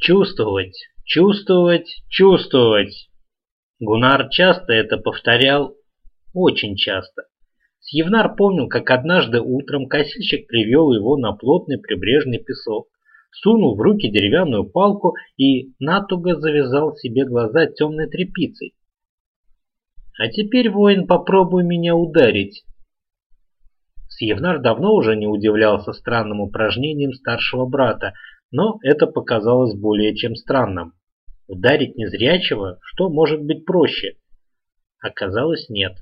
Чувствовать, чувствовать, чувствовать. Гунар часто это повторял, очень часто. Сьевнар помнил, как однажды утром косильщик привел его на плотный прибрежный песок, сунул в руки деревянную палку и натуго завязал себе глаза темной тряпицей. «А теперь, воин, попробуй меня ударить». Сьевнар давно уже не удивлялся странным упражнениям старшего брата, но это показалось более чем странным. Ударить незрячего, что может быть проще? Оказалось, нет.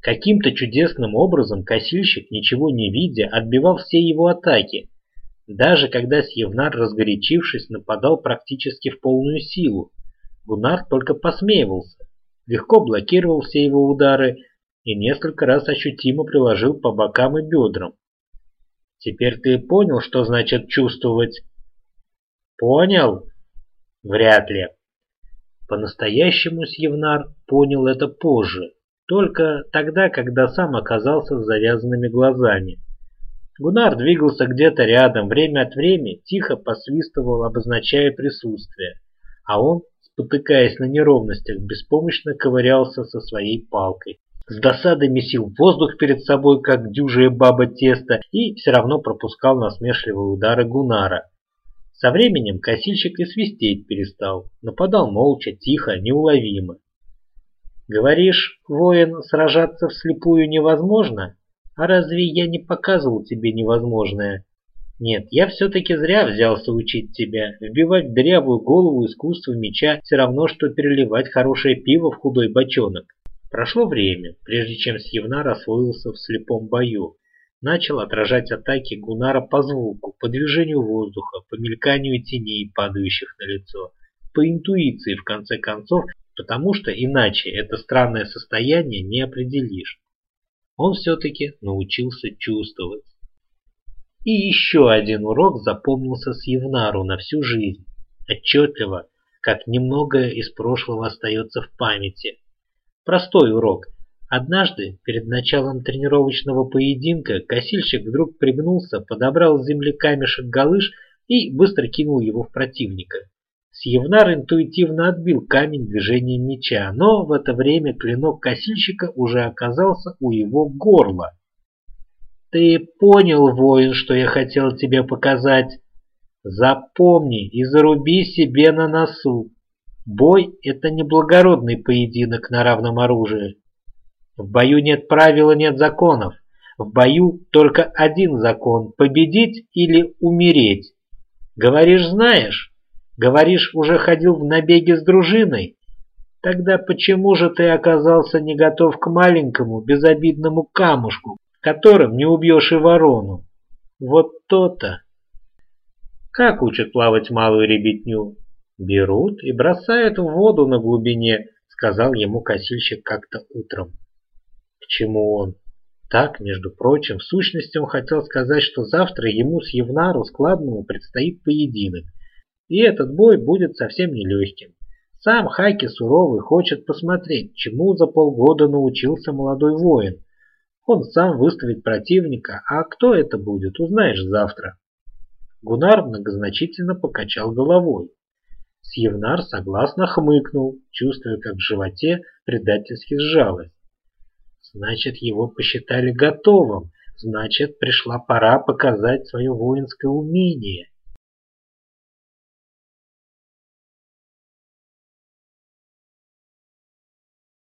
Каким-то чудесным образом косильщик, ничего не видя, отбивал все его атаки. Даже когда Сьевнар, разгорячившись, нападал практически в полную силу, Гунар только посмеивался, легко блокировал все его удары и несколько раз ощутимо приложил по бокам и бедрам. «Теперь ты понял, что значит чувствовать?» «Понял?» «Вряд ли». По-настоящему Сьевнар понял это позже, только тогда, когда сам оказался с завязанными глазами. Гунар двигался где-то рядом, время от времени тихо посвистывал, обозначая присутствие, а он, спотыкаясь на неровностях, беспомощно ковырялся со своей палкой. С досадой месил воздух перед собой, как дюжая баба теста, и все равно пропускал насмешливые удары Гунара. Со временем косильщик и свистеть перестал, нападал молча, тихо, неуловимо. Говоришь, воин, сражаться вслепую невозможно? А разве я не показывал тебе невозможное? Нет, я все-таки зря взялся учить тебя. Вбивать дрявую голову искусство меча все равно, что переливать хорошее пиво в худой бочонок. Прошло время, прежде чем Сьевнар освоился в слепом бою. Начал отражать атаки Гунара по звуку, по движению воздуха, по мельканию теней, падающих на лицо. По интуиции, в конце концов, потому что иначе это странное состояние не определишь. Он все-таки научился чувствовать. И еще один урок запомнился с Евнару на всю жизнь. Отчетливо, как немногое из прошлого остается в памяти. Простой урок. Однажды, перед началом тренировочного поединка, косильщик вдруг пригнулся, подобрал с земли камешек галыш и быстро кинул его в противника. Сьевнар интуитивно отбил камень движением меча, но в это время клинок косильщика уже оказался у его горла. «Ты понял, воин, что я хотел тебе показать? Запомни и заруби себе на носу. Бой — это не благородный поединок на равном оружии. В бою нет правил и нет законов. В бою только один закон — победить или умереть. Говоришь, знаешь?» Говоришь, уже ходил в набеги с дружиной? Тогда почему же ты оказался не готов к маленькому безобидному камушку, которым не убьешь и ворону? Вот то-то. Как учат плавать малую ребятню? Берут и бросают в воду на глубине, сказал ему косильщик как-то утром. Чему он? Так, между прочим, в сущности он хотел сказать, что завтра ему с Евнару складному предстоит поединок, и этот бой будет совсем нелегким. Сам Хайки суровый хочет посмотреть, чему за полгода научился молодой воин. Он сам выставит противника, а кто это будет, узнаешь завтра. Гунар многозначительно покачал головой. Сьевнар согласно хмыкнул, чувствуя, как в животе предательски сжалось. Значит, его посчитали готовым, значит, пришла пора показать свое воинское умение.